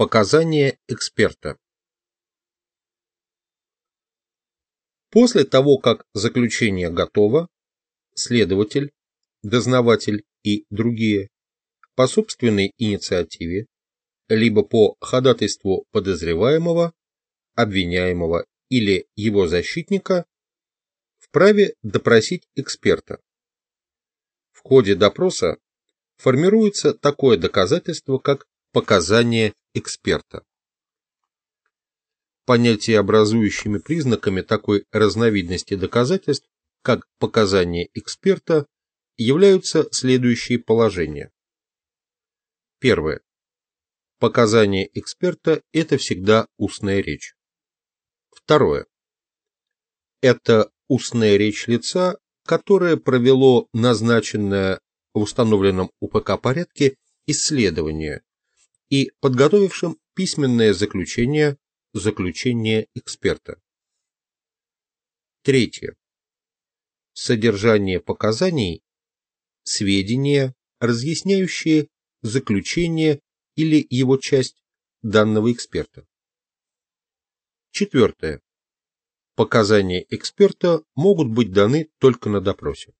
Показания эксперта После того, как заключение готово, следователь, дознаватель и другие по собственной инициативе, либо по ходатайству подозреваемого, обвиняемого или его защитника вправе допросить эксперта. В ходе допроса формируется такое доказательство, как показания эксперта. Понятиеобразующими признаками такой разновидности доказательств, как показания эксперта, являются следующие положения. Первое. Показания эксперта – это всегда устная речь. Второе. Это устная речь лица, которое провело назначенное в установленном УПК порядке исследование и подготовившим письменное заключение, заключение эксперта. Третье. Содержание показаний – сведения, разъясняющие заключение или его часть данного эксперта. Четвертое. Показания эксперта могут быть даны только на допросе.